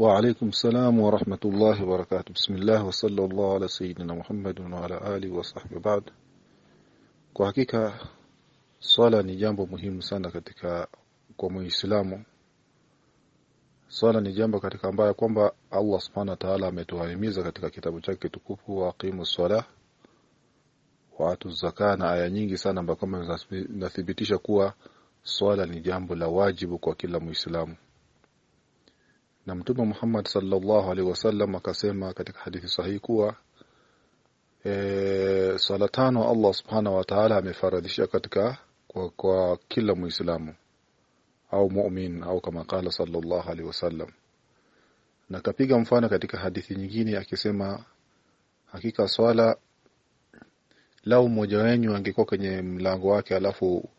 وعليكم السلام ورحمة الله وبركاته بسم الله وصلى الله على سيدنا محمد وعلى آله وصحبه بعد kwa hakika swala ni jambo muhimu sana katika kwa muislamu swala ni jambo katika ambayo kwamba Allah subhanahu wa ta'ala ametuhimiza katika kitabu chake tukufu wa aqimu swala wa atu zaka na aya nyingi sana ambazo kama zinathibitisha kuwa swala ni jambo la wajibu kwa kila muislamu na mtume Muhammad sallallahu alaihi wasallam akasema katika hadithi sahihi kuwa e, swala tano Allah subhanahu wa ta'ala amefaradhisha katika kwa, kwa kila muislamu au mu'min au kama kala sallallahu alaihi wasallam. Na kapiga mfano katika hadithi nyingine akisema hakika swala lau mmoja wenu angekuwa kwenye mlango wake alafu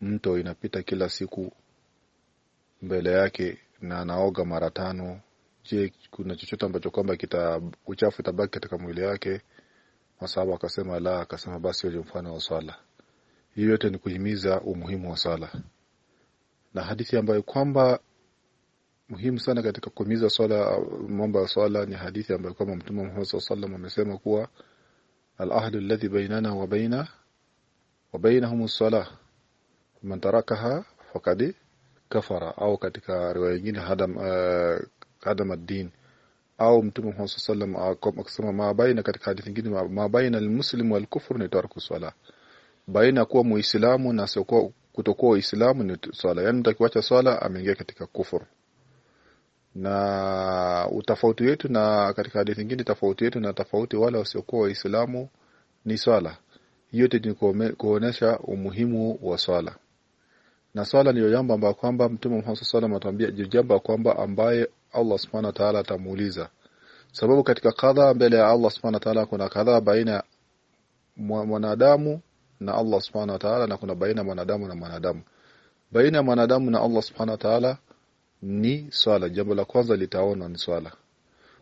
mto inapita kila siku mbele yake na anaoga mara tano. Je kuna chochote ambacho kwamba kita uchafu itabaki katika mwili wake masahaba akasema la akasema basi hiyo mfano wa swala. Hiyo yote ni kuhimiza umuhimu wa swala. Na hadithi ambayo kwamba muhimu sana katika kuhimiza swala mambo ya swala ni hadithi ambayo kwamba mtume Muhammad sallallahu amesema kuwa al-ahdu alladhi bainana wa baina wa bainahum as-salah man tarakaha faqad kafara au katika riwaya nyingine hadam uh, hadam ad-din au mtume Muhammad sallallahu akasema ma baina katika hadithi nyingine ma baina al-muslim wal kufr ni tarku swala. Baina kuwa muislamu na sio kutokuwa uislamu ni swala. Yani mtu akiacha swala ameingia katika kufur. Na utafauti wetu na katika hadithi nyingine tofauti yetu na tofauti wale wasiokuwa waislamu ni swala. Yote ni kuonesha umuhimu wa swala na swala ni jambo ambalo kwamba mtume Muhammad sallallahu alaihi wasallam jambo kwamba ambaye Allah subhanahu wa ta'ala atamuuliza. Sababu katika kadha mbele ya Allah subhanahu wa ta'ala kuna kadha baina mwanadamu na Allah subhanahu wa ta'ala na kuna baina mwanadamu na mwanadamu. Baina ya mwanadamu na Allah subhanahu wa ta'ala ni swala. Jambo la kwanza litaona ni swala.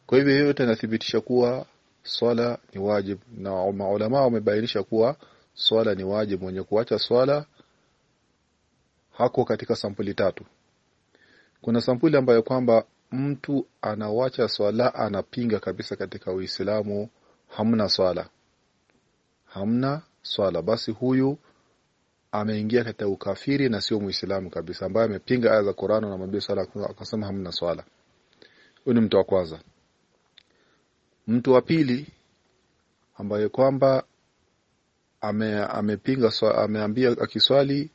Kwa hivyo hiyo inathibitisha kuwa swala ni wajib na maulama wamebainisha kuwa swala ni wajib. Mwenye kuacha swala hako katika sampuli tatu. Kuna sampuli ambayo kwamba mtu anawacha swala anapinga kabisa katika Uislamu hamna swala. Hamna swala. Basi huyu ameingia katika ukafiri na sio muislamu kabisa ambaye amepinga aya za Qur'an na mabia swala akasema hamna swala. Huyu ni mtu wa kwanza. Mtu wa pili ambaye kwamba ame, amepinga ameambia akiswali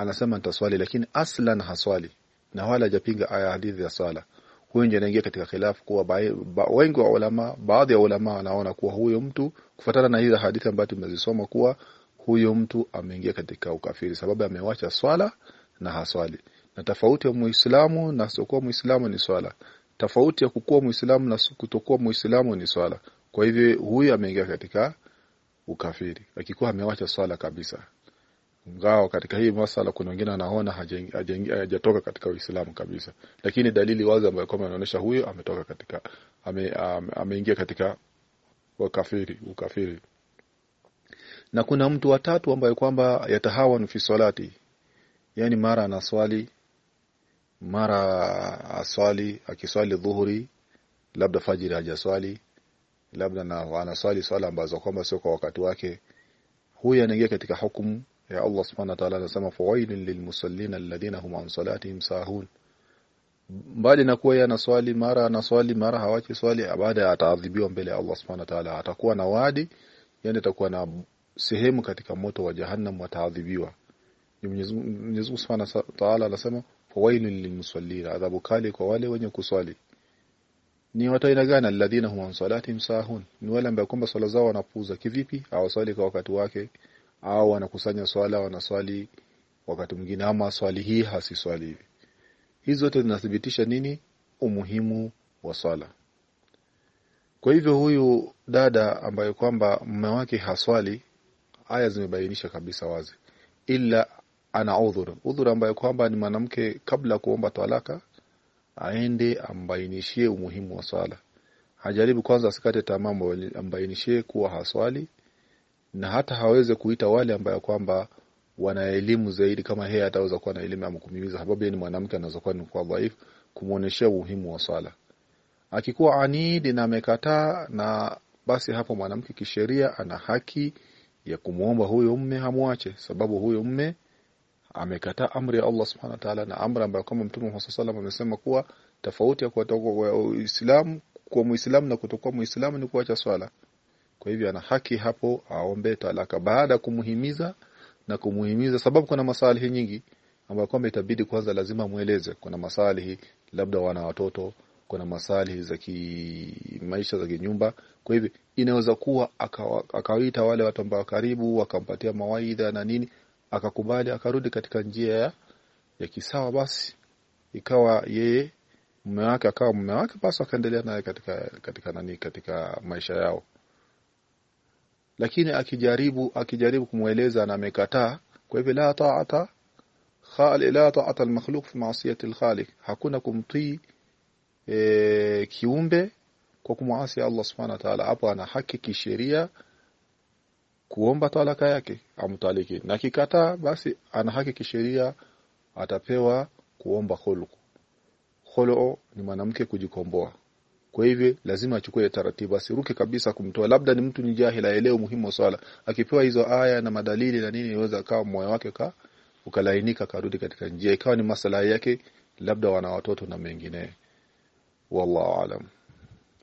anasema nitaswali lakini aslan haswali na wala hajapinga aya hadithi ya sala huyo ndiye anaingia katika khilafu kuwa ba, wengi wa ulama baadhi ya ulama wanaona kuwa huyo mtu kufuatana na hizo hadithi ambazo tumezisoma kuwa huyo mtu ameingia katika ukafiri. Sababu amewacha swala na haswali. Na tofauti ya muislamu na sokuwa muislamu ni swala. Tofauti ya kukuwa muislamu na kutokuwa muislamu ni swala. Kwa hivyo huyu ameingia katika ukafiri. Akikuwa amewacha swala kabisa ngao katika hii masala kuna wengine wanaona hajatoka katika Uislamu kabisa. Lakini dalili wazi ambayo kama inaonyesha huyo ametoka katika ame, ame, ameingia katika wakafiri ukafiri. Na kuna mtu watatu ambaye kwamba yatahawan fi salati. Yani mara anaswali mara aswali akiswali dhuhuri labda fajiri hajaswali labda na anaswali swala ambazo kwamba sio kwa wakati wake. Huyu anaingia katika hukumu ya Allah subhanahu wa ta'ala anasema fawailun lilmusallina alladhina hum an salatihim sahun. Mbali na kuwa anaswali mara anaswali mara hawachi swali baada ataadhibiwa mbele ya Allah subhanahu wa ta'ala atakuwa na wadi yani atakuwa na sehemu katika moto wa jahannam wataadhibiwa Mwenyezi Mungu subhanahu wa ta'ala anasema fawailun lilmusallina adhabu kali kwa wale wenye kuswali. Ni watu aina gani alladhina hum an salatihim sahun? Ni wale ambao kwamba swala zao wanapuuza kivipi? Hawaswali kwa wakati wake au wanakusanya swala wanaswali wakati mwingine ama swali hii hasiswali hivi. Hizo zote zinathibitisha nini? Umuhimu wa swala. Kwa hivyo huyu dada ambaye kwamba mume wake haswali aya zimebainisha kabisa wazi. Ila ana udhur. Udhur ambaye kwamba ni mwanamke kabla kuomba talaka aende ambainishie umuhimu wa swala. Hajaribu kwanza asikate tamaa ambainishie kuwa haswali na hata haweze kuita wale ambayo kwamba wana elimu zaidi kama yeye ataweza kuwa na elimu ya kumhimiza. Sababu yeye ni mwanamke anaweza kuwa ni kwa dhaifu kumuoneshea umuhimu wa swala. Akikuwa anidi na amekataa na basi hapo mwanamke kisheria ana haki ya kumwomba huyo mme hamwache sababu huyo mme amekataa amri ya Allah subhanahu wa ta'ala na amri ambayo kama mtume Muhammad sallallahu amesema kuwa tofauti ya kuwa Uislamu kwa Muislamu na kutokuwa Muislamu ni kuacha swala kwa hivyo ana haki hapo aombe talaka. Baada ya kumuhimiza na kumuhimiza sababu kuna masalihi nyingi ambayo kwamba itabidi kwanza lazima mueleze kuna masalihi labda wana watoto kuna masalihi za maisha za kinyumba. Kwa hivyo inaweza kuwa akawaita wale watu ambao karibu akampatia mawaidha na nini akakubali akarudi katika njia ya, ya kisawa basi. Ikawa yeye mume wake akawa mume wake basi akaendelea naye katika katika nani katika maisha yao lakini akijaribu akijaribu kumweleza na amekataa kwa hivyo la ta'ata khali la ta'ata al-makhluq fi ma'siyati al-khaliq. Hakuna kumtii e, kiumbe kwa kumwasi Allah subhanahu wa ta'ala. Hapo ana haki kisheria kuomba talaka yake amtaliki. Na kikataa basi ana haki kisheria atapewa kuomba khulu khulu ni mwanamke kujikomboa kwa hivyo lazima achukue taratibu asiruke kabisa kumtoa. Labda ni mtu ni jahili aelewe muhimu wa swala. Akipewa hizo aya na madalili na nini inaweza akawa moyo wake ka ukalainika karudi katika njia. Ikawa ni masala yake labda wana watoto na mengine wallahu alam